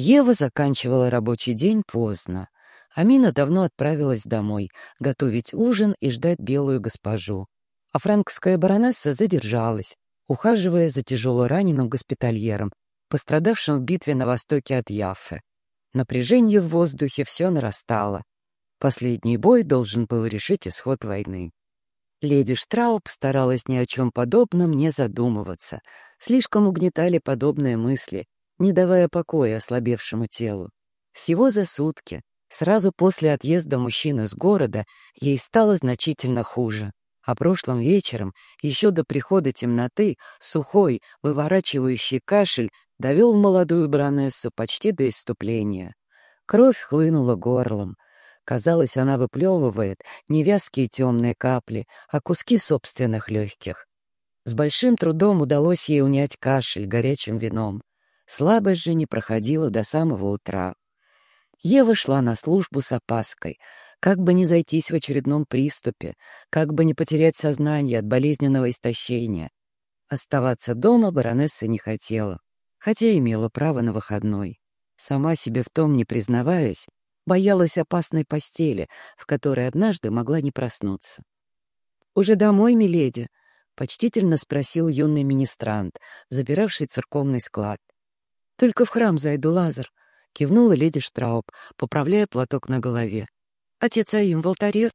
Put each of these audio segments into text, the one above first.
Ева заканчивала рабочий день поздно. Амина давно отправилась домой, готовить ужин и ждать белую госпожу. А франкская баронесса задержалась, ухаживая за тяжело раненым госпитальером, пострадавшим в битве на востоке от Яффе. Напряжение в воздухе все нарастало. Последний бой должен был решить исход войны. Леди Штрауб старалась ни о чем подобном не задумываться. Слишком угнетали подобные мысли, не давая покоя ослабевшему телу. Всего за сутки, сразу после отъезда мужчины с города, ей стало значительно хуже. А прошлым вечером, еще до прихода темноты, сухой, выворачивающий кашель довел молодую бронессу почти до иступления. Кровь хлынула горлом. Казалось, она выплевывает не вязкие темные капли, а куски собственных легких. С большим трудом удалось ей унять кашель горячим вином. Слабость же не проходила до самого утра. Ева шла на службу с опаской, как бы не зайтись в очередном приступе, как бы не потерять сознание от болезненного истощения. Оставаться дома баронесса не хотела, хотя имела право на выходной. Сама себе в том не признаваясь, боялась опасной постели, в которой однажды могла не проснуться. «Уже домой, миледи?» — почтительно спросил юный министрант, забиравший церковный склад. «Только в храм зайду, Лазар», — кивнула леди Штрауб, поправляя платок на голове. «Отец Аим в алтаре?»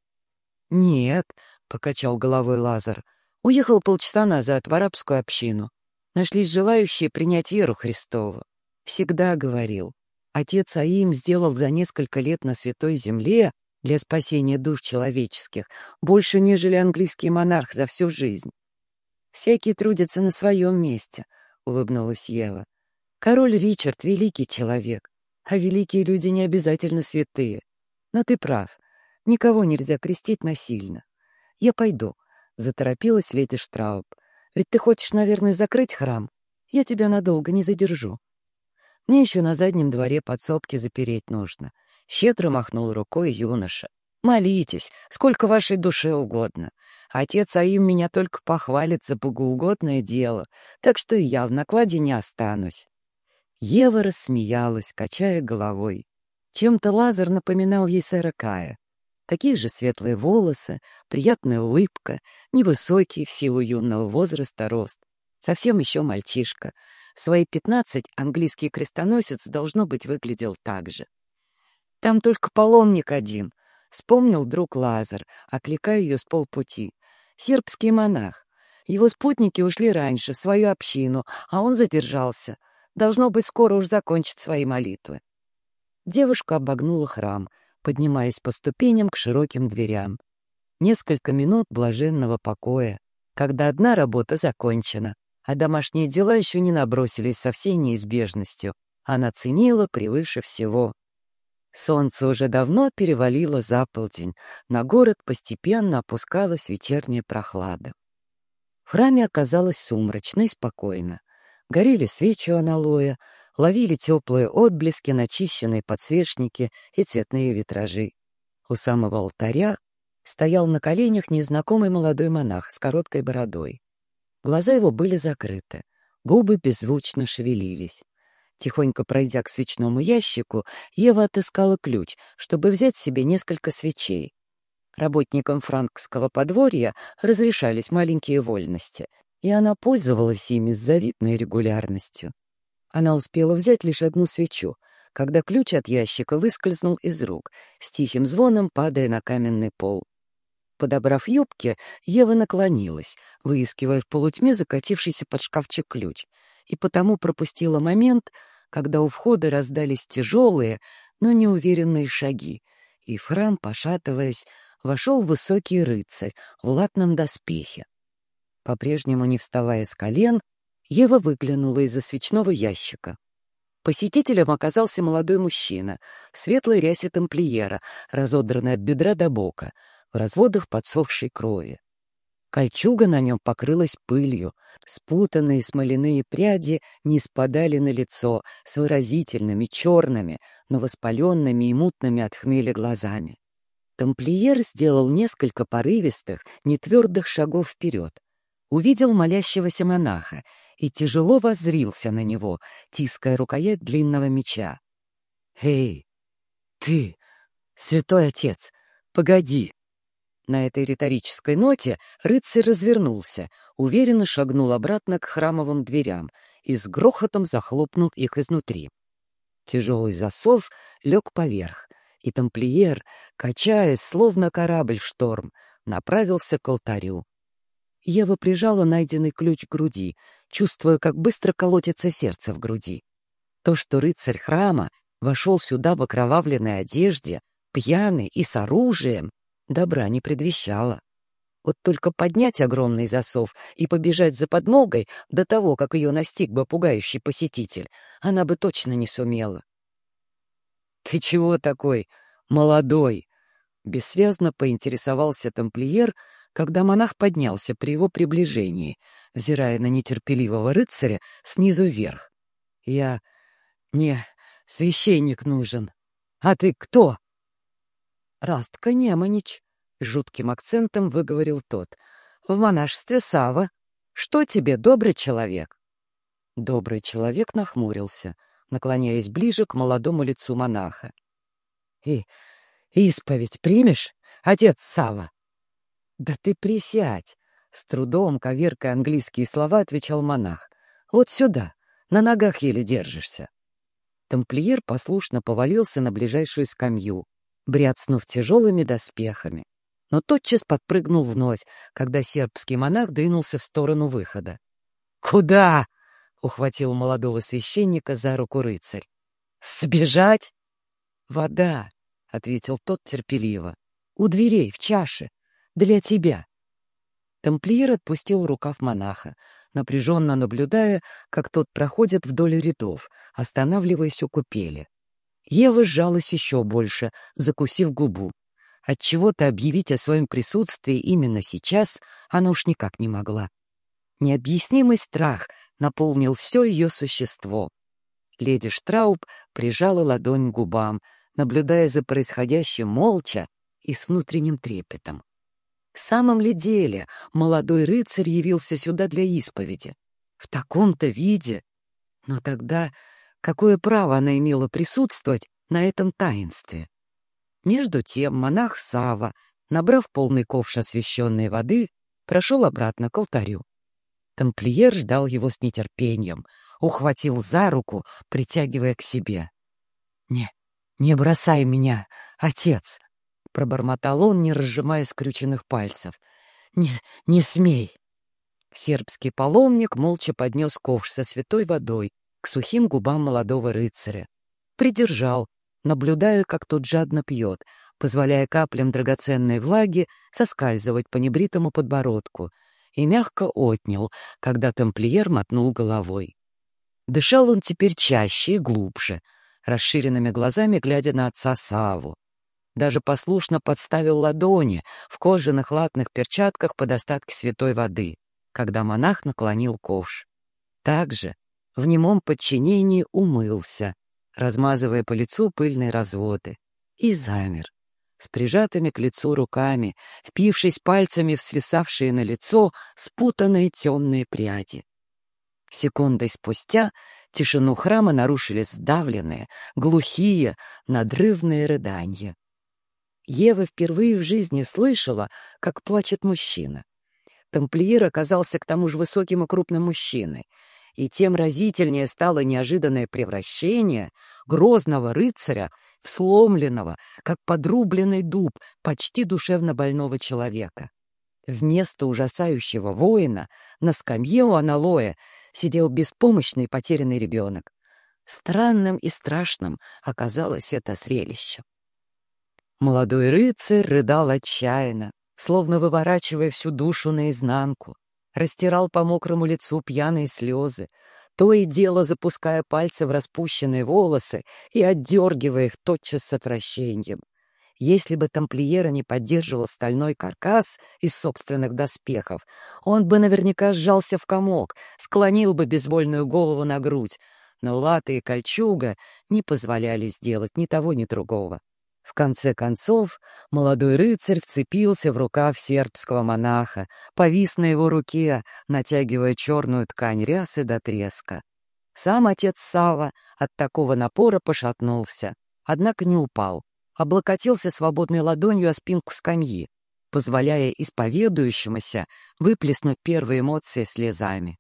«Нет», — покачал головой Лазар. «Уехал полчаса назад в арабскую общину. Нашлись желающие принять веру Христову. Всегда говорил. Отец Аим сделал за несколько лет на Святой Земле для спасения душ человеческих больше, нежели английский монарх за всю жизнь. «Всякий трудится на своем месте», — улыбнулась Ева. Король Ричард — великий человек, а великие люди не обязательно святые. Но ты прав, никого нельзя крестить насильно. Я пойду, — заторопилась леди Штрауб. Ведь ты хочешь, наверное, закрыть храм? Я тебя надолго не задержу. Мне еще на заднем дворе подсобки запереть нужно. Щедро махнул рукой юноша. Молитесь, сколько вашей душе угодно. Отец Аим меня только похвалит за богоугодное дело, так что и я в накладе не останусь. Ева рассмеялась, качая головой. Чем-то Лазар напоминал ей сэра Кая. Такие же светлые волосы, приятная улыбка, невысокий в силу юного возраста рост. Совсем еще мальчишка. Свои пятнадцать английский крестоносец, должно быть, выглядел так же. «Там только паломник один», — вспомнил друг Лазар, окликая ее с полпути. «Сербский монах. Его спутники ушли раньше, в свою общину, а он задержался. Должно быть, скоро уж закончит свои молитвы. Девушка обогнула храм, поднимаясь по ступеням к широким дверям. Несколько минут блаженного покоя, когда одна работа закончена, а домашние дела еще не набросились со всей неизбежностью. Она ценила превыше всего. Солнце уже давно перевалило за полдень, на город постепенно опускалась вечерняя прохлада. В храме оказалось сумрачно и спокойно. Горели свечи у аналоя, ловили теплые отблески, начищенные подсвечники и цветные витражи. У самого алтаря стоял на коленях незнакомый молодой монах с короткой бородой. Глаза его были закрыты, губы беззвучно шевелились. Тихонько пройдя к свечному ящику, Ева отыскала ключ, чтобы взять себе несколько свечей. Работникам франкского подворья разрешались маленькие вольности, и она пользовалась ими с завидной регулярностью. Она успела взять лишь одну свечу, когда ключ от ящика выскользнул из рук, с тихим звоном падая на каменный пол. Подобрав юбки, Ева наклонилась, выискивая в полутьме закатившийся под шкафчик ключ, и потому пропустила момент, когда у входа раздались тяжелые, но неуверенные шаги, и Фран, пошатываясь, вошел высокий рыцарь в латном доспехе. По-прежнему не вставая с колен, Ева выглянула из-за свечного ящика. Посетителем оказался молодой мужчина, в светлой рясе тамплиера, разодранной от бедра до бока, в разводах подсохшей крови. Кольчуга на нем покрылась пылью, спутанные смоляные пряди не спадали на лицо с выразительными, черными, но воспаленными и мутными от хмеля глазами. Тамплиер сделал несколько порывистых, нетвердых шагов вперед, увидел молящегося монаха и тяжело воззрился на него, тиская рукоять длинного меча. «Эй, ты, святой отец, погоди!» На этой риторической ноте рыцарь развернулся, уверенно шагнул обратно к храмовым дверям и с грохотом захлопнул их изнутри. Тяжелый засов лег поверх, и тамплиер, качаясь, словно корабль в шторм, направился к алтарю. Ева прижала найденный ключ к груди, чувствуя, как быстро колотится сердце в груди. То, что рыцарь храма вошел сюда в окровавленной одежде, пьяный и с оружием, добра не предвещало. Вот только поднять огромный засов и побежать за подмогой до того, как ее настиг бы пугающий посетитель, она бы точно не сумела. «Ты чего такой молодой?» Бессвязно поинтересовался тамплиер, когда монах поднялся при его приближении, взирая на нетерпеливого рыцаря снизу вверх. «Я... не... священник нужен. А ты кто?» «Растка Неманич», — жутким акцентом выговорил тот. «В монашестве Сава. Что тебе, добрый человек?» Добрый человек нахмурился, наклоняясь ближе к молодому лицу монаха. «И исповедь примешь, отец Сава?» «Да ты присядь!» — с трудом, коверкая английские слова, отвечал монах. «Вот сюда, на ногах еле держишься». Тамплиер послушно повалился на ближайшую скамью, бряцнув тяжелыми доспехами, но тотчас подпрыгнул вновь, когда сербский монах двинулся в сторону выхода. «Куда?» — ухватил молодого священника за руку рыцарь. «Сбежать?» «Вода», — ответил тот терпеливо. «У дверей, в чаше для тебя». Тамплиер отпустил рукав монаха, напряженно наблюдая, как тот проходит вдоль рядов, останавливаясь у купели. Ева сжалась еще больше, закусив губу. Отчего-то объявить о своем присутствии именно сейчас она уж никак не могла. Необъяснимый страх наполнил все ее существо. Леди Штрауб прижала ладонь к губам, наблюдая за происходящим молча и с внутренним трепетом. В самом ли деле молодой рыцарь явился сюда для исповеди? В таком-то виде? Но тогда какое право она имела присутствовать на этом таинстве? Между тем монах Сава, набрав полный ковш освященной воды, прошел обратно к алтарю. Тамплиер ждал его с нетерпением, ухватил за руку, притягивая к себе. «Не, не бросай меня, отец!» — пробормотал он, не разжимая скрюченных пальцев. «Не, не смей!» Сербский паломник молча поднес ковш со святой водой к сухим губам молодого рыцаря. Придержал, наблюдая, как тот жадно пьет, позволяя каплям драгоценной влаги соскальзывать по небритому подбородку, и мягко отнял, когда тамплиер мотнул головой. Дышал он теперь чаще и глубже, расширенными глазами глядя на отца Саву. Даже послушно подставил ладони в кожаных латных перчатках под остатки святой воды, когда монах наклонил ковш. Также в немом подчинении умылся, размазывая по лицу пыльные разводы, и замер, с прижатыми к лицу руками, впившись пальцами в свисавшие на лицо спутанные темные пряди. Секундой спустя тишину храма нарушили сдавленные, глухие, надрывные рыдания. Ева впервые в жизни слышала, как плачет мужчина. Тамплиер оказался к тому же высоким и крупным мужчиной, и тем разительнее стало неожиданное превращение грозного рыцаря в сломленного, как подрубленный дуб, почти душевно больного человека. Вместо ужасающего воина на скамье у аналоя сидел беспомощный потерянный ребенок. Странным и страшным оказалось это зрелище. Молодой рыцарь рыдал отчаянно, словно выворачивая всю душу наизнанку, растирал по мокрому лицу пьяные слезы, то и дело запуская пальцы в распущенные волосы и отдергивая их тотчас с отвращением. Если бы тамплиера не поддерживал стальной каркас из собственных доспехов, он бы наверняка сжался в комок, склонил бы безвольную голову на грудь, но латы и кольчуга не позволяли сделать ни того, ни другого. В конце концов, молодой рыцарь вцепился в рукав сербского монаха, повис на его руке, натягивая черную ткань рясы до треска. Сам отец Сава от такого напора пошатнулся, однако не упал, облокотился свободной ладонью о спинку скамьи, позволяя исповедующемуся выплеснуть первые эмоции слезами.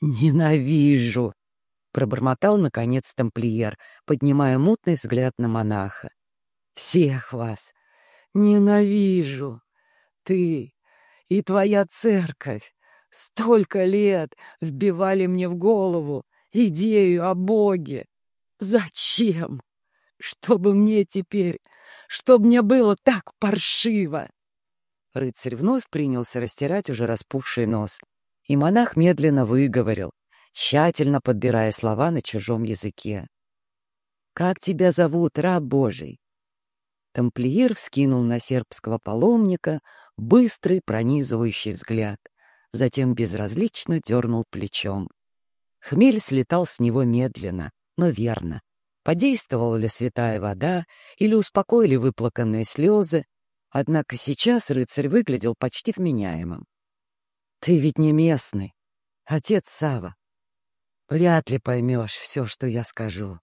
«Ненавижу!» — пробормотал, наконец, тамплиер, поднимая мутный взгляд на монаха. «Всех вас! Ненавижу! Ты и твоя церковь столько лет вбивали мне в голову идею о Боге! Зачем? Чтобы мне теперь, чтобы мне было так паршиво!» Рыцарь вновь принялся растирать уже распухший нос. И монах медленно выговорил, тщательно подбирая слова на чужом языке. «Как тебя зовут, раб Божий?» Тамплиер вскинул на сербского паломника быстрый пронизывающий взгляд, затем безразлично дернул плечом. Хмель слетал с него медленно, но верно. Подействовала ли святая вода или успокоили выплаканные слезы, однако сейчас рыцарь выглядел почти вменяемым. Ты ведь не местный, отец Сава. Вряд ли поймешь все, что я скажу.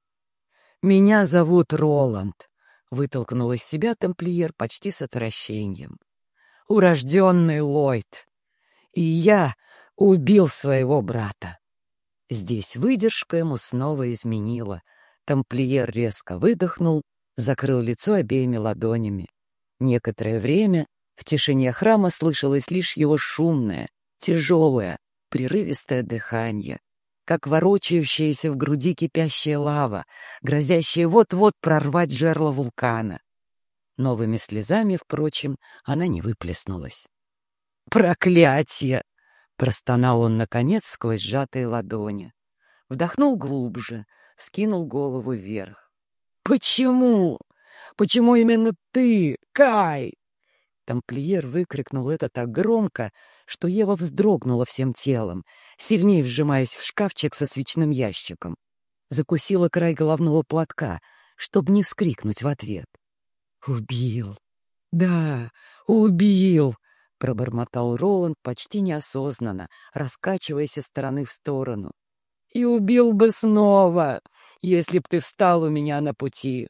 Меня зовут Роланд, — вытолкнул из себя тамплиер почти с отвращением. Урожденный Ллойд. И я убил своего брата. Здесь выдержка ему снова изменила. Тамплиер резко выдохнул, закрыл лицо обеими ладонями. Некоторое время в тишине храма слышалось лишь его шумное, тяжелое, прерывистое дыхание, как ворочающаяся в груди кипящая лава, грозящая вот-вот прорвать жерло вулкана. Новыми слезами, впрочем, она не выплеснулась. «Проклятие!» — простонал он, наконец, сквозь сжатые ладони. Вдохнул глубже, скинул голову вверх. «Почему? Почему именно ты, Кай?» Тамплиер выкрикнул это так громко, что Ева вздрогнула всем телом, сильнее вжимаясь в шкафчик со свечным ящиком. Закусила край головного платка, чтобы не вскрикнуть в ответ. «Убил! Да, убил!» — пробормотал Роланд почти неосознанно, раскачиваясь из стороны в сторону. «И убил бы снова, если б ты встал у меня на пути!»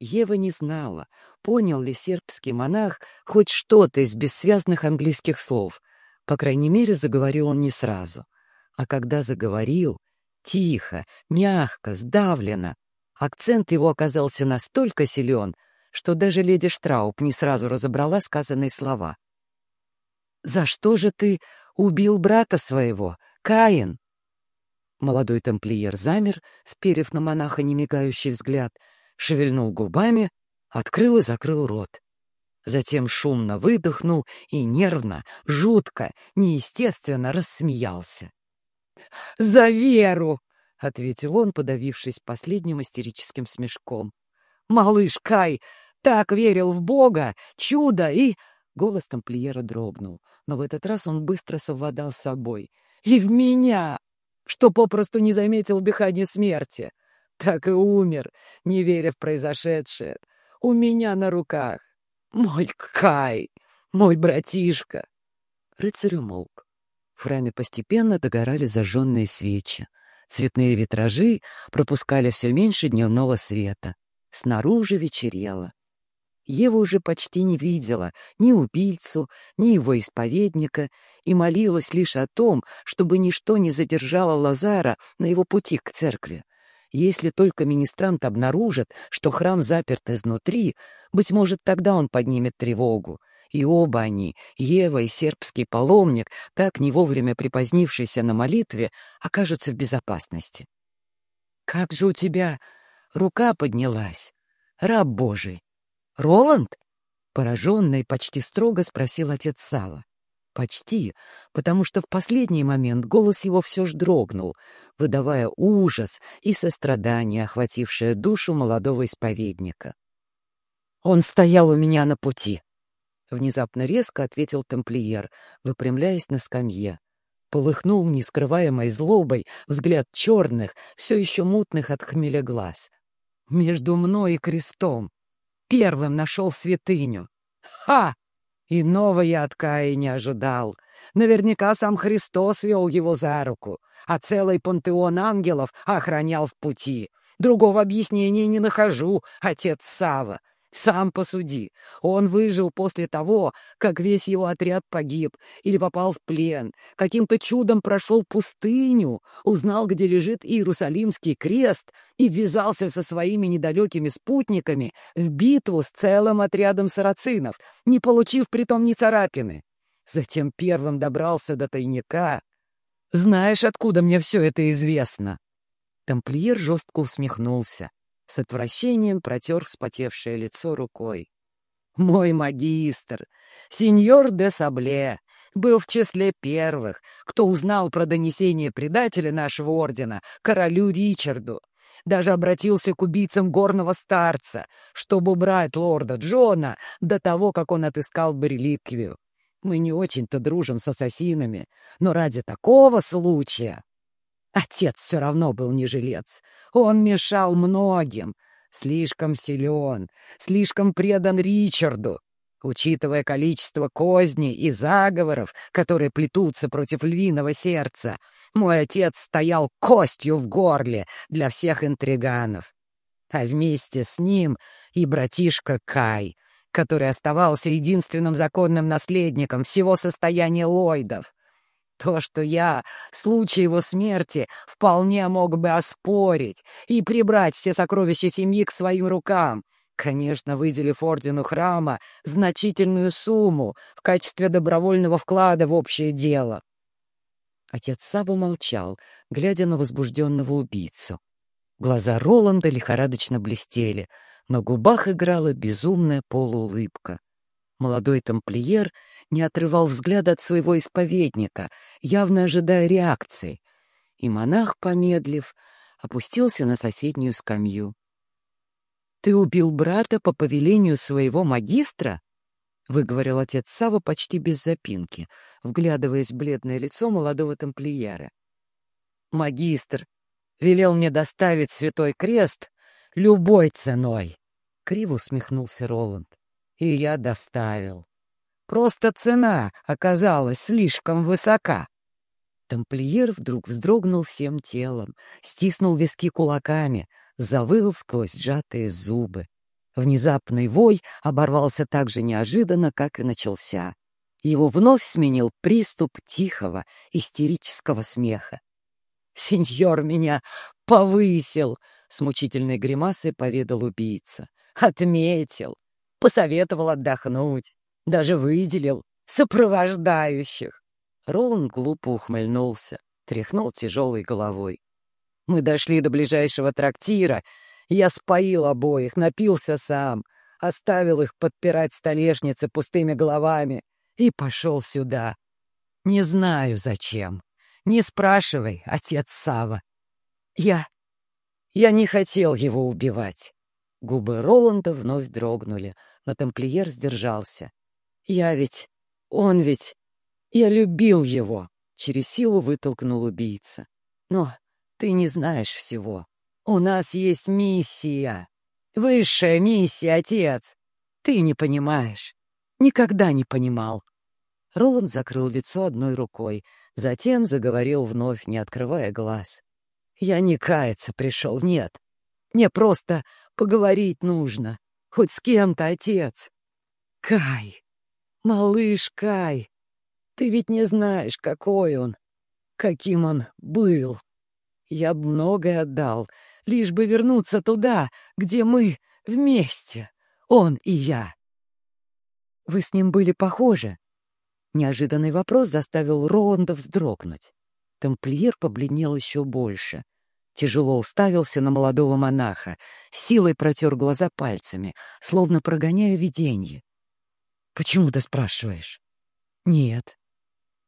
Ева не знала, понял ли сербский монах хоть что-то из бессвязных английских слов. По крайней мере, заговорил он не сразу. А когда заговорил, тихо, мягко, сдавленно, акцент его оказался настолько силен, что даже леди Штрауб не сразу разобрала сказанные слова. «За что же ты убил брата своего, Каин?» Молодой тамплиер замер, вперев на монаха немигающий взгляд — шевельнул губами, открыл и закрыл рот. Затем шумно выдохнул и нервно, жутко, неестественно рассмеялся. «За веру!» — ответил он, подавившись последним истерическим смешком. «Малыш Кай так верил в Бога, чудо и...» Голос тамплиера дрогнул, но в этот раз он быстро совладал с собой. «И в меня, что попросту не заметил дыхания смерти так и умер, не веря в произошедшее. У меня на руках. Мой Кай, мой братишка. Рыцарь умолк. В храме постепенно догорали зажженные свечи. Цветные витражи пропускали все меньше дневного света. Снаружи вечерело. Ева уже почти не видела ни убийцу, ни его исповедника и молилась лишь о том, чтобы ничто не задержало Лазара на его пути к церкви. Если только министрант обнаружит, что храм заперт изнутри, быть может, тогда он поднимет тревогу. И оба они, Ева и сербский паломник, так не вовремя припозднившийся на молитве, окажутся в безопасности. «Как же у тебя рука поднялась, раб Божий!» «Роланд?» — пораженно почти строго спросил отец Сава. Почти, потому что в последний момент голос его все ж дрогнул, выдавая ужас и сострадание, охватившее душу молодого исповедника. «Он стоял у меня на пути», — внезапно резко ответил тамплиер, выпрямляясь на скамье. Полыхнул нескрываемой злобой взгляд черных, все еще мутных от хмеля глаз. «Между мной и крестом. Первым нашел святыню. Ха!» Иного я от Каи не ожидал. Наверняка сам Христос вел его за руку, а целый пантеон ангелов охранял в пути. Другого объяснения не нахожу, отец Сава. Сам посуди. Он выжил после того, как весь его отряд погиб или попал в плен, каким-то чудом прошел пустыню, узнал, где лежит Иерусалимский крест и ввязался со своими недалекими спутниками в битву с целым отрядом сарацинов, не получив притом ни царапины. Затем первым добрался до тайника. Знаешь, откуда мне все это известно?» Тамплиер жестко усмехнулся с отвращением протер вспотевшее лицо рукой. «Мой магистр, сеньор де Сабле, был в числе первых, кто узнал про донесение предателя нашего ордена, королю Ричарду. Даже обратился к убийцам горного старца, чтобы убрать лорда Джона до того, как он отыскал бы реликвию. Мы не очень-то дружим с ассасинами, но ради такого случая Отец все равно был не жилец. Он мешал многим. Слишком силен, слишком предан Ричарду. Учитывая количество козней и заговоров, которые плетутся против львиного сердца, мой отец стоял костью в горле для всех интриганов. А вместе с ним и братишка Кай, который оставался единственным законным наследником всего состояния Ллойдов. То, что я в случае его смерти вполне мог бы оспорить и прибрать все сокровища семьи к своим рукам, конечно, выделив ордену храма значительную сумму в качестве добровольного вклада в общее дело. Отец Сабу молчал, глядя на возбужденного убийцу. Глаза Роланда лихорадочно блестели, на губах играла безумная полуулыбка. Молодой тамплиер не отрывал взгляда от своего исповедника, явно ожидая реакции, и монах, помедлив, опустился на соседнюю скамью. «Ты убил брата по повелению своего магистра?» — выговорил отец Сава почти без запинки, вглядываясь в бледное лицо молодого тамплиера. «Магистр велел мне доставить святой крест любой ценой!» — криво усмехнулся Роланд. «И я доставил. Просто цена оказалась слишком высока. Тамплиер вдруг вздрогнул всем телом, стиснул виски кулаками, завыл сквозь сжатые зубы. Внезапный вой оборвался так же неожиданно, как и начался. Его вновь сменил приступ тихого, истерического смеха. «Сеньор меня повысил!» — с мучительной гримасой поведал убийца. «Отметил! Посоветовал отдохнуть! Даже выделил сопровождающих. Роланд глупо ухмыльнулся, тряхнул тяжелой головой. Мы дошли до ближайшего трактира. Я споил обоих, напился сам, оставил их подпирать столешницы пустыми головами и пошел сюда. Не знаю, зачем. Не спрашивай, отец Сава. Я... я не хотел его убивать. Губы Роланда вновь дрогнули, но тамплиер сдержался. Я ведь... Он ведь... Я любил его!» Через силу вытолкнул убийца. «Но ты не знаешь всего. У нас есть миссия. Высшая миссия, отец. Ты не понимаешь. Никогда не понимал». Роланд закрыл лицо одной рукой, затем заговорил вновь, не открывая глаз. «Я не каяться пришел, нет. Мне просто поговорить нужно. Хоть с кем-то, отец. Кай!» «Малыш Кай, ты ведь не знаешь, какой он, каким он был. Я многое отдал, лишь бы вернуться туда, где мы вместе, он и я». «Вы с ним были похожи?» Неожиданный вопрос заставил Роланда вздрогнуть. Тамплиер побледнел еще больше. Тяжело уставился на молодого монаха, силой протер глаза пальцами, словно прогоняя видение. Почему ты спрашиваешь? Нет.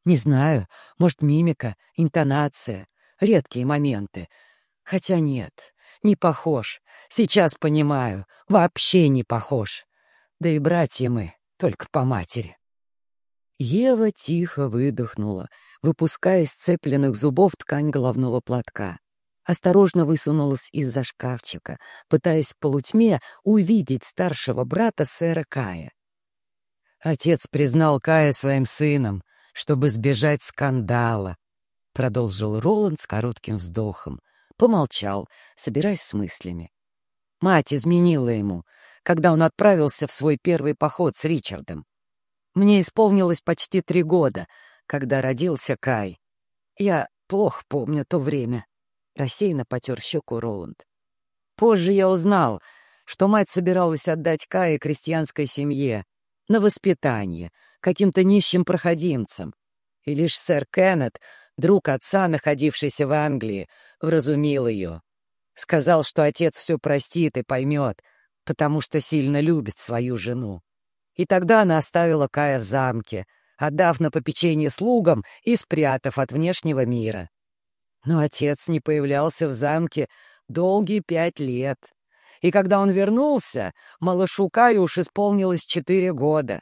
Не знаю. Может, мимика, интонация, редкие моменты. Хотя нет, не похож. Сейчас понимаю, вообще не похож. Да и братья мы только по матери. Ева тихо выдохнула, выпуская из цепленных зубов ткань головного платка. Осторожно высунулась из-за шкафчика, пытаясь в полутьме увидеть старшего брата сэра Кая. Отец признал Кая своим сыном, чтобы сбежать скандала, — продолжил Роланд с коротким вздохом. помолчал, собираясь с мыслями. Мать изменила ему, когда он отправился в свой первый поход с Ричардом. Мне исполнилось почти три года, когда родился Кай. Я плохо помню то время. Рассеянно потер щеку Роланд. Позже я узнал, что мать собиралась отдать Кая крестьянской семье на воспитание, каким-то нищим проходимцам. И лишь сэр Кеннет, друг отца, находившийся в Англии, вразумил ее. Сказал, что отец все простит и поймет, потому что сильно любит свою жену. И тогда она оставила Кая в замке, отдав на попечение слугам и спрятав от внешнего мира. Но отец не появлялся в замке долгие пять лет. И когда он вернулся, малышу Каю уж исполнилось четыре года.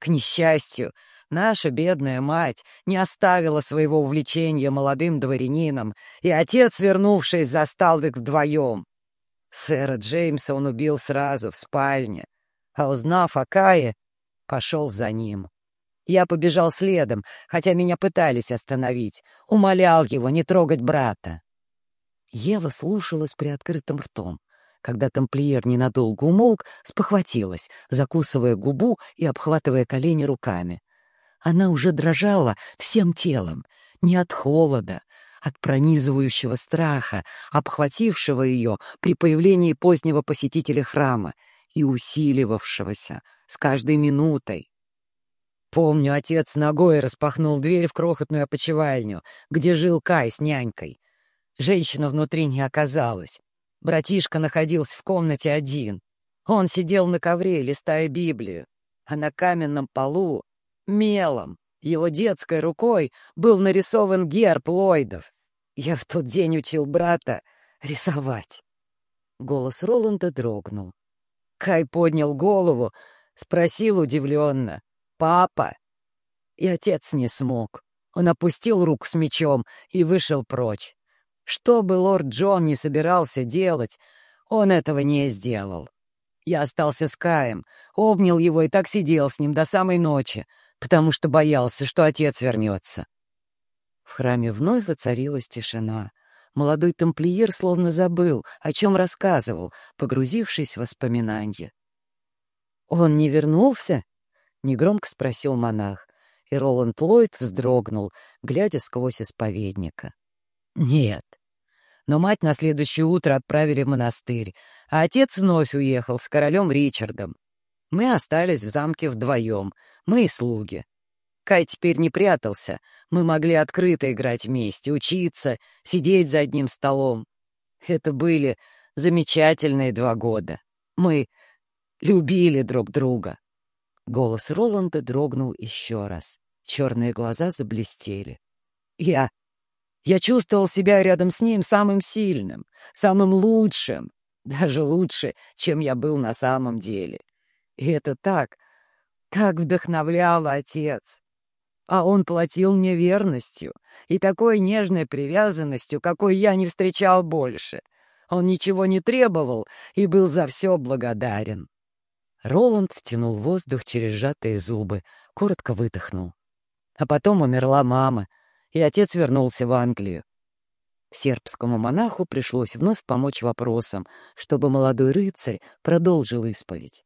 К несчастью, Наша бедная мать не оставила своего увлечения молодым дворянином, и отец, вернувшись, застал их вдвоем. Сэра Джеймса он убил сразу в спальне, а узнав о Кае, пошел за ним. Я побежал следом, хотя меня пытались остановить, умолял его не трогать брата. Ева слушала с приоткрытым ртом. Когда тамплиер ненадолго умолк, спохватилась, закусывая губу и обхватывая колени руками. Она уже дрожала всем телом, не от холода, от пронизывающего страха, обхватившего ее при появлении позднего посетителя храма и усиливавшегося с каждой минутой. Помню, отец ногой распахнул дверь в крохотную опочивальню, где жил Кай с нянькой. Женщина внутри не оказалась. Братишка находился в комнате один. Он сидел на ковре, листая Библию, а на каменном полу Мелом, его детской рукой, был нарисован герб Ллойдов. Я в тот день учил брата рисовать. Голос Роланда дрогнул. Кай поднял голову, спросил удивленно. «Папа?» И отец не смог. Он опустил руку с мечом и вышел прочь. Что бы лорд Джон не собирался делать, он этого не сделал. Я остался с Каем, обнял его и так сидел с ним до самой ночи, потому что боялся, что отец вернется. В храме вновь воцарилась тишина. Молодой тамплиер словно забыл, о чем рассказывал, погрузившись в воспоминания. «Он не вернулся?» — негромко спросил монах, и Роланд Ллойд вздрогнул, глядя сквозь исповедника. «Нет». Но мать на следующее утро отправили в монастырь, а отец вновь уехал с королем Ричардом. Мы остались в замке вдвоем — мы и слуги. Кай теперь не прятался. Мы могли открыто играть вместе, учиться, сидеть за одним столом. Это были замечательные два года. Мы любили друг друга. Голос Роланда дрогнул еще раз. Черные глаза заблестели. Я... Я чувствовал себя рядом с ним самым сильным, самым лучшим, даже лучше, чем я был на самом деле. И это так, как вдохновлял отец! А он платил мне верностью и такой нежной привязанностью, какой я не встречал больше. Он ничего не требовал и был за все благодарен. Роланд втянул воздух через сжатые зубы, коротко выдохнул. А потом умерла мама, и отец вернулся в Англию. Сербскому монаху пришлось вновь помочь вопросам, чтобы молодой рыцарь продолжил исповедь.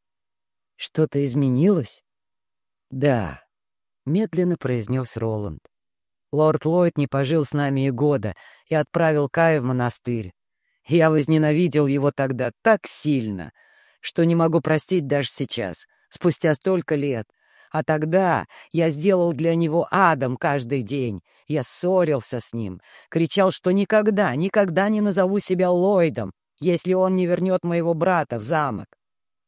Что-то изменилось? «Да», — медленно произнес Роланд. «Лорд Ллойд не пожил с нами и года и отправил Кая в монастырь. Я возненавидел его тогда так сильно, что не могу простить даже сейчас, спустя столько лет. А тогда я сделал для него адом каждый день. Я ссорился с ним, кричал, что никогда, никогда не назову себя Ллойдом, если он не вернет моего брата в замок.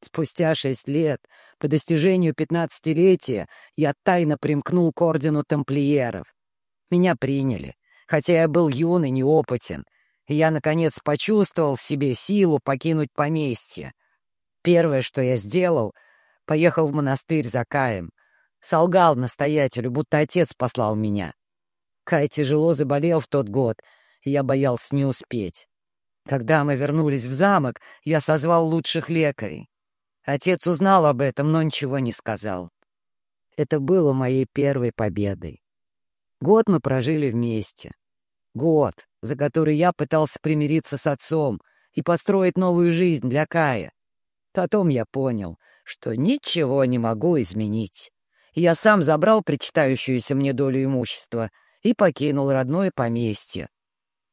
Спустя шесть лет, по достижению пятнадцатилетия, я тайно примкнул к ордену тамплиеров. Меня приняли, хотя я был юн и неопытен, и я, наконец, почувствовал в себе силу покинуть поместье. Первое, что я сделал, поехал в монастырь за Каем. Солгал настоятелю, будто отец послал меня. Кай тяжело заболел в тот год, и я боялся не успеть. Когда мы вернулись в замок, я созвал лучших лекарей. Отец узнал об этом, но ничего не сказал. Это было моей первой победой. Год мы прожили вместе. Год, за который я пытался примириться с отцом и построить новую жизнь для Кая. Потом я понял, что ничего не могу изменить. Я сам забрал причитающуюся мне долю имущества и покинул родное поместье.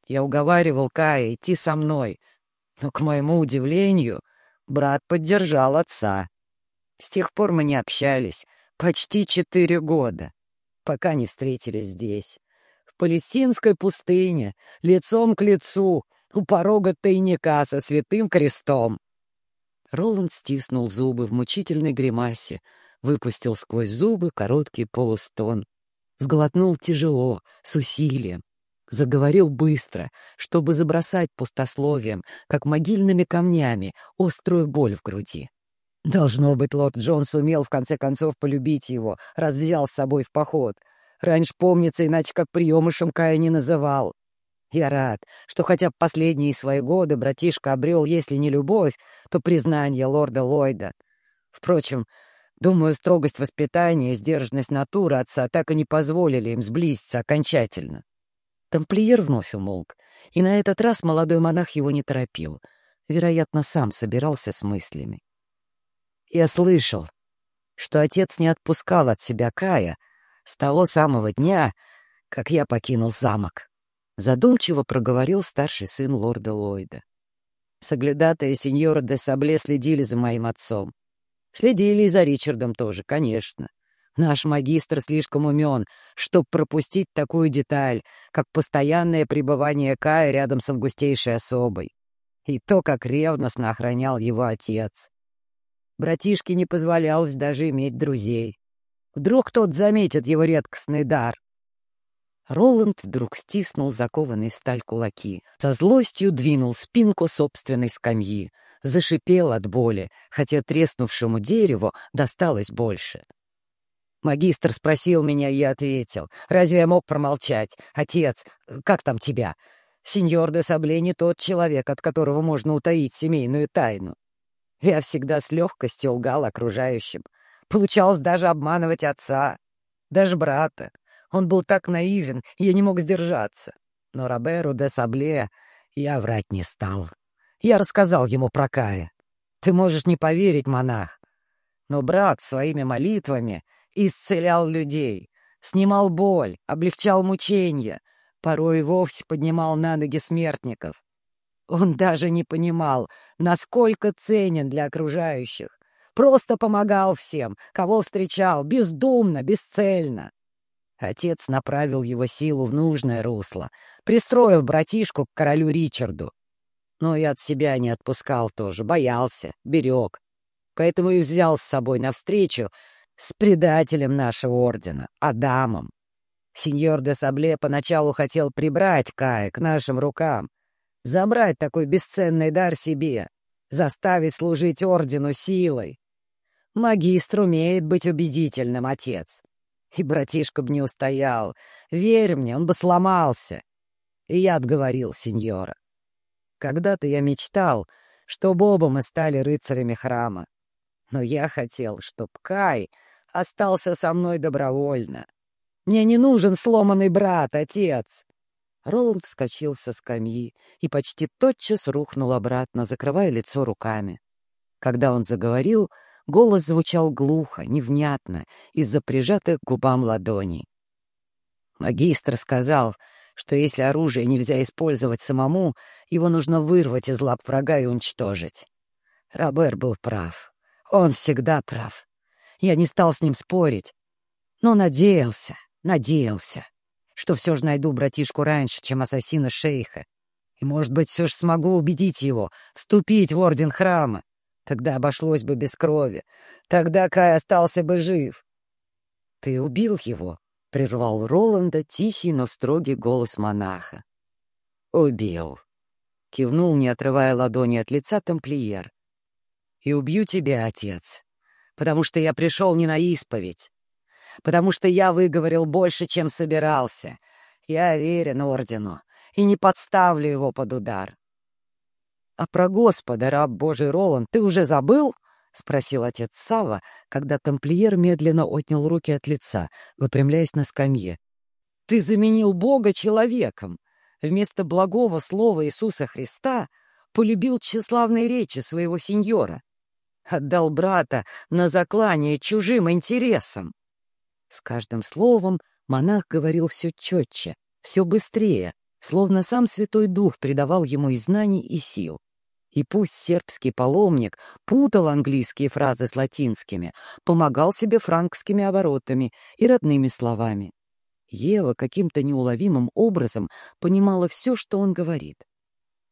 Я уговаривал Кая идти со мной, но, к моему удивлению, брат поддержал отца. С тех пор мы не общались почти четыре года, пока не встретились здесь, в палестинской пустыне, лицом к лицу, у порога тайника со святым крестом. Роланд стиснул зубы в мучительной гримасе, выпустил сквозь зубы короткий полустон. Сглотнул тяжело, с усилием. Заговорил быстро, чтобы забросать пустословием, как могильными камнями, острую боль в груди. Должно быть, лорд Джон сумел в конце концов полюбить его, раз взял с собой в поход. Раньше, помнится, иначе как приемышем Кая не называл. Я рад, что хотя бы последние свои годы братишка обрел, если не любовь, то признание лорда Ллойда. Впрочем, думаю, строгость воспитания и сдержанность натуры отца так и не позволили им сблизиться окончательно. Тамплиер вновь умолк, и на этот раз молодой монах его не торопил. Вероятно, сам собирался с мыслями. Я слышал, что отец не отпускал от себя Кая с того самого дня, как я покинул замок. Задумчиво проговорил старший сын лорда Ллойда. Соглядатые сеньора де Сабле следили за моим отцом. Следили и за Ричардом тоже, конечно. Наш магистр слишком умен, чтобы пропустить такую деталь, как постоянное пребывание Кая рядом с августейшей особой. И то, как ревностно охранял его отец. Братишке не позволялось даже иметь друзей. Вдруг тот заметит его редкостный дар. Роланд вдруг стиснул закованные в сталь кулаки, со злостью двинул спинку собственной скамьи, зашипел от боли, хотя треснувшему дереву досталось больше. Магистр спросил меня, и я ответил. Разве я мог промолчать? Отец, как там тебя? Сеньор де Сабле не тот человек, от которого можно утаить семейную тайну. Я всегда с легкостью лгал окружающим. Получалось даже обманывать отца, даже брата. Он был так наивен, я не мог сдержаться. Но Роберу де Сабле я врать не стал. Я рассказал ему про Кая. Ты можешь не поверить, монах. Но брат своими молитвами исцелял людей, снимал боль, облегчал мучения, порой и вовсе поднимал на ноги смертников. Он даже не понимал, насколько ценен для окружающих. Просто помогал всем, кого встречал, бездумно, бесцельно. Отец направил его силу в нужное русло, пристроил братишку к королю Ричарду. Но и от себя не отпускал тоже, боялся, берег. Поэтому и взял с собой навстречу с предателем нашего ордена, Адамом. Сеньор де Сабле поначалу хотел прибрать Кая к нашим рукам, забрать такой бесценный дар себе, заставить служить ордену силой. Магистр умеет быть убедительным, отец. И братишка б не устоял. Верь мне, он бы сломался. И я отговорил сеньора. Когда-то я мечтал, чтобы оба мы стали рыцарями храма. Но я хотел, чтоб Кай остался со мной добровольно. Мне не нужен сломанный брат, отец. Роланд вскочил со скамьи и почти тотчас рухнул обратно, закрывая лицо руками. Когда он заговорил, голос звучал глухо, невнятно, из-за прижатых к губам ладоней. Магистр сказал, что если оружие нельзя использовать самому, его нужно вырвать из лап врага и уничтожить. Робер был прав. Он всегда прав. Я не стал с ним спорить, но надеялся, надеялся, что все же найду братишку раньше, чем ассасина шейха. И, может быть, все же смогу убедить его вступить в орден храма. Тогда обошлось бы без крови. Тогда Кай остался бы жив. — Ты убил его? — прервал Роланда тихий, но строгий голос монаха. — Убил. — кивнул, не отрывая ладони от лица тамплиер. — И убью тебя, отец потому что я пришел не на исповедь, потому что я выговорил больше, чем собирался. Я верен ордену и не подставлю его под удар. — А про Господа, раб Божий Роланд, ты уже забыл? — спросил отец Сава, когда тамплиер медленно отнял руки от лица, выпрямляясь на скамье. — Ты заменил Бога человеком. вместо благого слова Иисуса Христа полюбил тщеславные речи своего сеньора, отдал брата на заклание чужим интересам. С каждым словом монах говорил все четче, все быстрее, словно сам Святой Дух придавал ему и знаний, и сил. И пусть сербский паломник путал английские фразы с латинскими, помогал себе франкскими оборотами и родными словами. Ева каким-то неуловимым образом понимала все, что он говорит.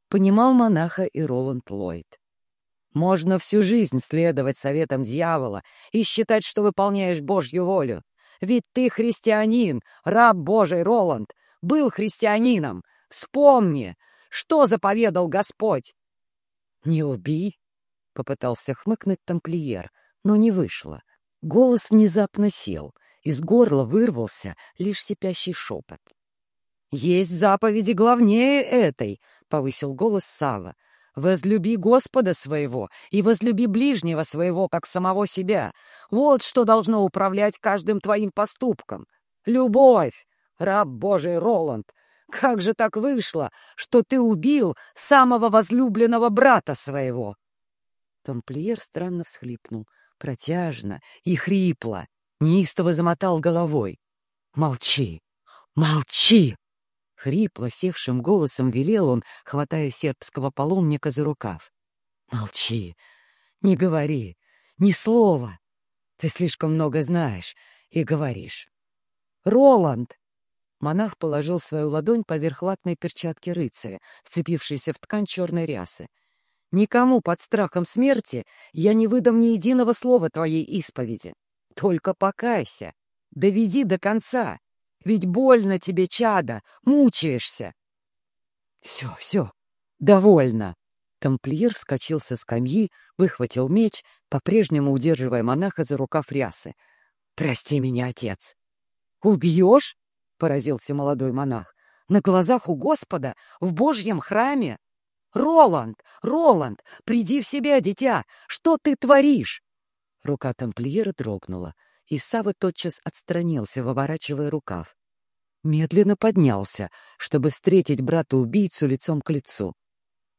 Понимал монаха и Роланд Ллойд. Можно всю жизнь следовать советам дьявола и считать, что выполняешь Божью волю. Ведь ты христианин, раб Божий Роланд, был христианином. Вспомни, что заповедал Господь. — Не убей, — попытался хмыкнуть тамплиер, но не вышло. Голос внезапно сел, из горла вырвался лишь сипящий шепот. — Есть заповеди главнее этой, — повысил голос Сава. Возлюби Господа своего и возлюби ближнего своего, как самого себя. Вот что должно управлять каждым твоим поступком. Любовь, раб Божий Роланд. Как же так вышло, что ты убил самого возлюбленного брата своего? Тамплиер странно всхлипнул, протяжно и хрипло, неистово замотал головой. «Молчи! Молчи!» Хрипло, севшим голосом велел он, хватая сербского паломника за рукав. «Молчи! Не говори! Ни слова! Ты слишком много знаешь и говоришь!» «Роланд!» Монах положил свою ладонь поверх латной перчатки рыцаря, вцепившейся в ткань черной рясы. «Никому под страхом смерти я не выдам ни единого слова твоей исповеди. Только покайся, доведи до конца, ведь больно тебе, чада, мучаешься. Все, все, довольно. Тамплиер вскочил со скамьи, выхватил меч, по-прежнему удерживая монаха за рукав рясы. «Прости меня, отец!» «Убьешь?» — поразился молодой монах. «На глазах у Господа? В Божьем храме? Роланд! Роланд! Приди в себя, дитя! Что ты творишь?» Рука тамплиера дрогнула и Сава тотчас отстранился, выворачивая рукав. Медленно поднялся, чтобы встретить брата-убийцу лицом к лицу.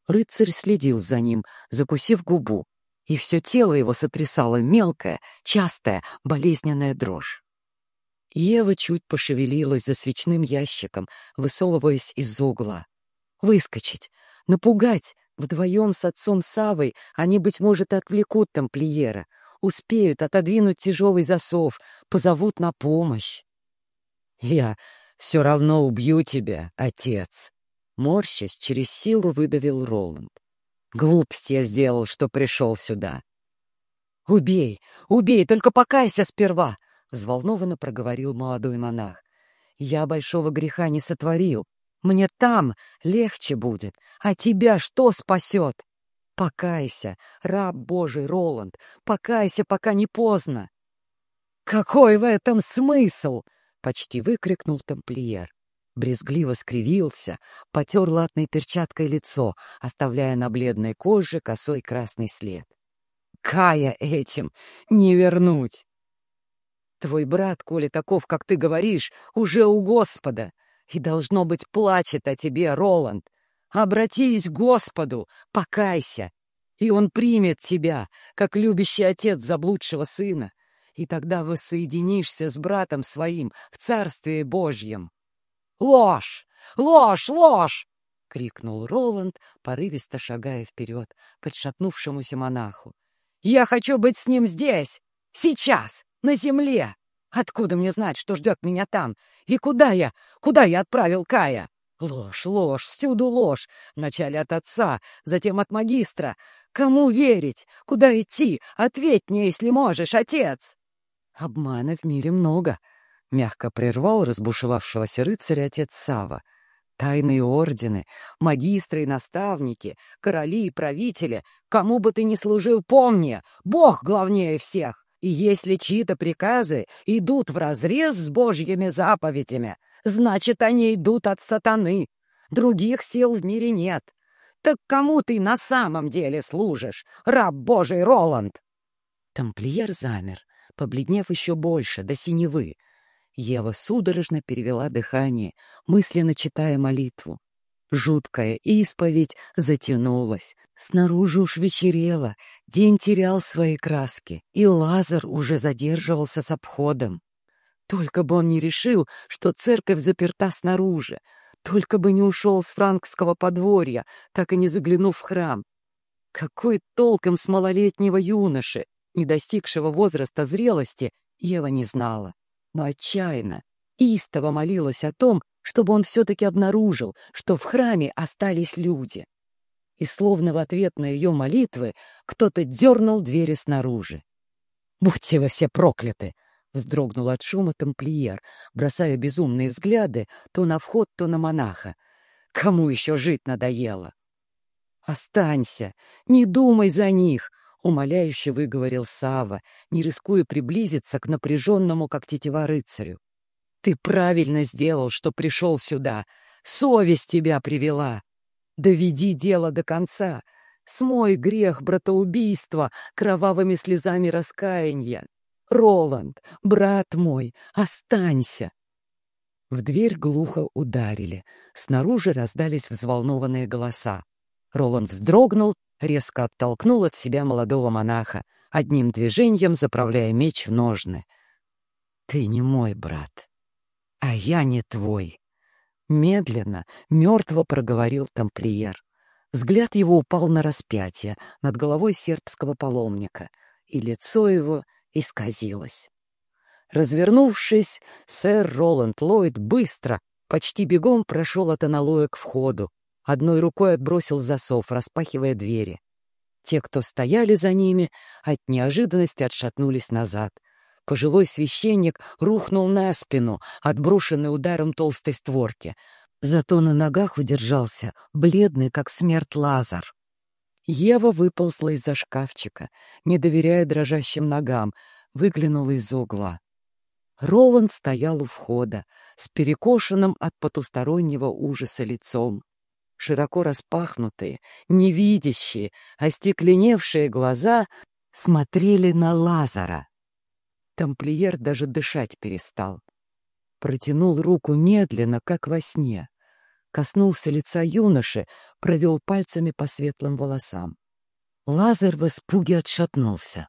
Рыцарь следил за ним, закусив губу, и все тело его сотрясало мелкая, частая, болезненная дрожь. Ева чуть пошевелилась за свечным ящиком, высовываясь из угла. Выскочить, напугать. Вдвоем с отцом Савой они, быть может, отвлекут тамплиера — успеют отодвинуть тяжелый засов, позовут на помощь. «Я все равно убью тебя, отец!» Морщась, через силу выдавил Роланд. «Глупость я сделал, что пришел сюда». «Убей! Убей! Только покайся сперва!» — взволнованно проговорил молодой монах. «Я большого греха не сотворил. Мне там легче будет, а тебя что спасет?» Покайся, раб Божий Роланд, покайся, пока не поздно. Какой в этом смысл? Почти выкрикнул тамплиер. Брезгливо скривился, потер латной перчаткой лицо, оставляя на бледной коже косой красный след. Кая этим не вернуть. Твой брат, коли таков, как ты говоришь, уже у Господа, и, должно быть, плачет о тебе, Роланд. Обратись к Господу, покайся, и Он примет тебя, как любящий отец заблудшего сына, и тогда воссоединишься с братом своим в Царстве Божьем. «Ложь! Ложь! Ложь!» — крикнул Роланд, порывисто шагая вперед к отшатнувшемуся монаху. «Я хочу быть с ним здесь! Сейчас! На земле! Откуда мне знать, что ждет меня там? И куда я? Куда я отправил Кая?» Ложь, ложь, всюду ложь. Вначале от отца, затем от магистра. Кому верить? Куда идти? Ответь мне, если можешь, отец!» «Обмана в мире много», — мягко прервал разбушевавшегося рыцаря отец Сава. «Тайные ордены, магистры и наставники, короли и правители, кому бы ты ни служил, помни, Бог главнее всех!» И если чьи-то приказы идут вразрез с Божьими заповедями, значит, они идут от сатаны. Других сил в мире нет. Так кому ты на самом деле служишь, раб Божий Роланд?» Тамплиер замер, побледнев еще больше, до синевы. Ева судорожно перевела дыхание, мысленно читая молитву. Жуткая исповедь затянулась. Снаружи уж вечерело, день терял свои краски, и Лазар уже задерживался с обходом. Только бы он не решил, что церковь заперта снаружи, только бы не ушел с франкского подворья, так и не заглянув в храм. Какой толком с малолетнего юноши, не достигшего возраста зрелости, Ева не знала, но отчаянно, истово молилась о том, чтобы он все-таки обнаружил, что в храме остались люди. И словно в ответ на ее молитвы кто-то дернул двери снаружи. «Будьте вы все прокляты!» Вздрогнул от шума тамплиер, бросая безумные взгляды то на вход, то на монаха. Кому еще жить надоело? «Останься! Не думай за них!» — умоляюще выговорил Сава, не рискуя приблизиться к напряженному, как тетива, рыцарю. «Ты правильно сделал, что пришел сюда. Совесть тебя привела. Доведи дело до конца. Смой грех братоубийства кровавыми слезами раскаяния. Роланд, брат мой, останься!» В дверь глухо ударили. Снаружи раздались взволнованные голоса. Роланд вздрогнул, резко оттолкнул от себя молодого монаха, одним движением заправляя меч в ножны. «Ты не мой брат, а я не твой!» Медленно, мертво проговорил тамплиер. Взгляд его упал на распятие над головой сербского паломника, и лицо его исказилось. Развернувшись, сэр Роланд Ллойд быстро, почти бегом прошел от аналоя к входу, одной рукой отбросил засов, распахивая двери. Те, кто стояли за ними, от неожиданности отшатнулись назад. Пожилой священник рухнул на спину, отброшенный ударом толстой створки. Зато на ногах удержался, бледный, как смерть Лазар. Ева выползла из-за шкафчика, не доверяя дрожащим ногам, выглянула из угла. Роланд стоял у входа, с перекошенным от потустороннего ужаса лицом. Широко распахнутые, невидящие, остекленевшие глаза смотрели на Лазара. Тамплиер даже дышать перестал. Протянул руку медленно, как во сне коснулся лица юноши, провел пальцами по светлым волосам. Лазар в испуге отшатнулся.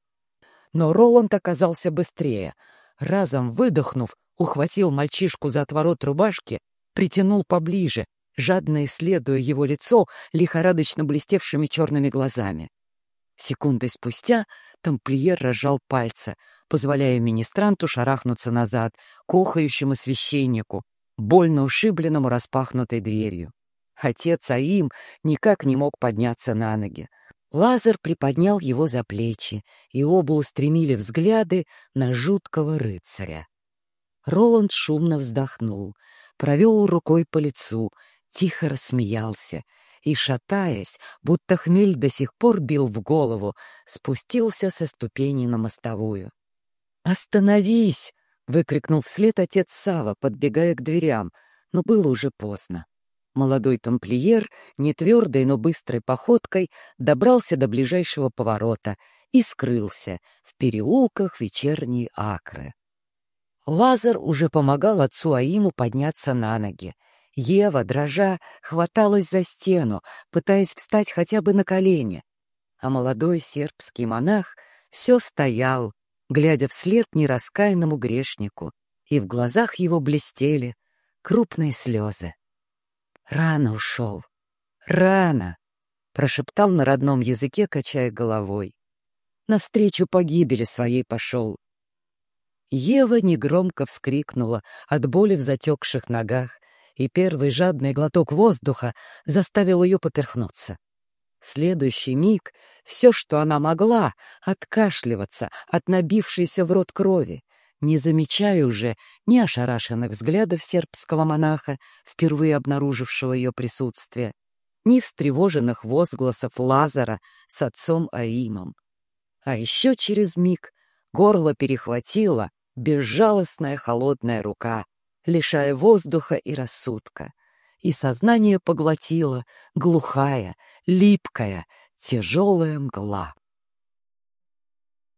Но Роланд оказался быстрее. Разом выдохнув, ухватил мальчишку за отворот рубашки, притянул поближе, жадно исследуя его лицо лихорадочно блестевшими черными глазами. Секундой спустя тамплиер разжал пальцы, позволяя министранту шарахнуться назад, к охающему священнику, больно ушибленному распахнутой дверью. Отец Аим никак не мог подняться на ноги. Лазар приподнял его за плечи, и оба устремили взгляды на жуткого рыцаря. Роланд шумно вздохнул, провел рукой по лицу, тихо рассмеялся и, шатаясь, будто хмель до сих пор бил в голову, спустился со ступени на мостовую. «Остановись!» — выкрикнул вслед отец Сава, подбегая к дверям, но было уже поздно. Молодой тамплиер, не твердой, но быстрой походкой, добрался до ближайшего поворота и скрылся в переулках вечерней Акры. Лазар уже помогал отцу Аиму подняться на ноги. Ева, дрожа, хваталась за стену, пытаясь встать хотя бы на колени. А молодой сербский монах все стоял, глядя вслед нераскаянному грешнику, и в глазах его блестели крупные слезы. «Рано ушел, рано!» — прошептал на родном языке, качая головой. «Навстречу погибели своей пошел». Ева негромко вскрикнула от боли в затекших ногах, и первый жадный глоток воздуха заставил ее поперхнуться. В следующий миг все, что она могла, откашливаться от набившейся в рот крови, не замечая уже ни ошарашенных взглядов сербского монаха, впервые обнаружившего ее присутствие, ни встревоженных возгласов Лазара с отцом Аимом. А еще через миг горло перехватило безжалостная холодная рука, лишая воздуха и рассудка — и сознание поглотила глухая, липкая, тяжелая мгла.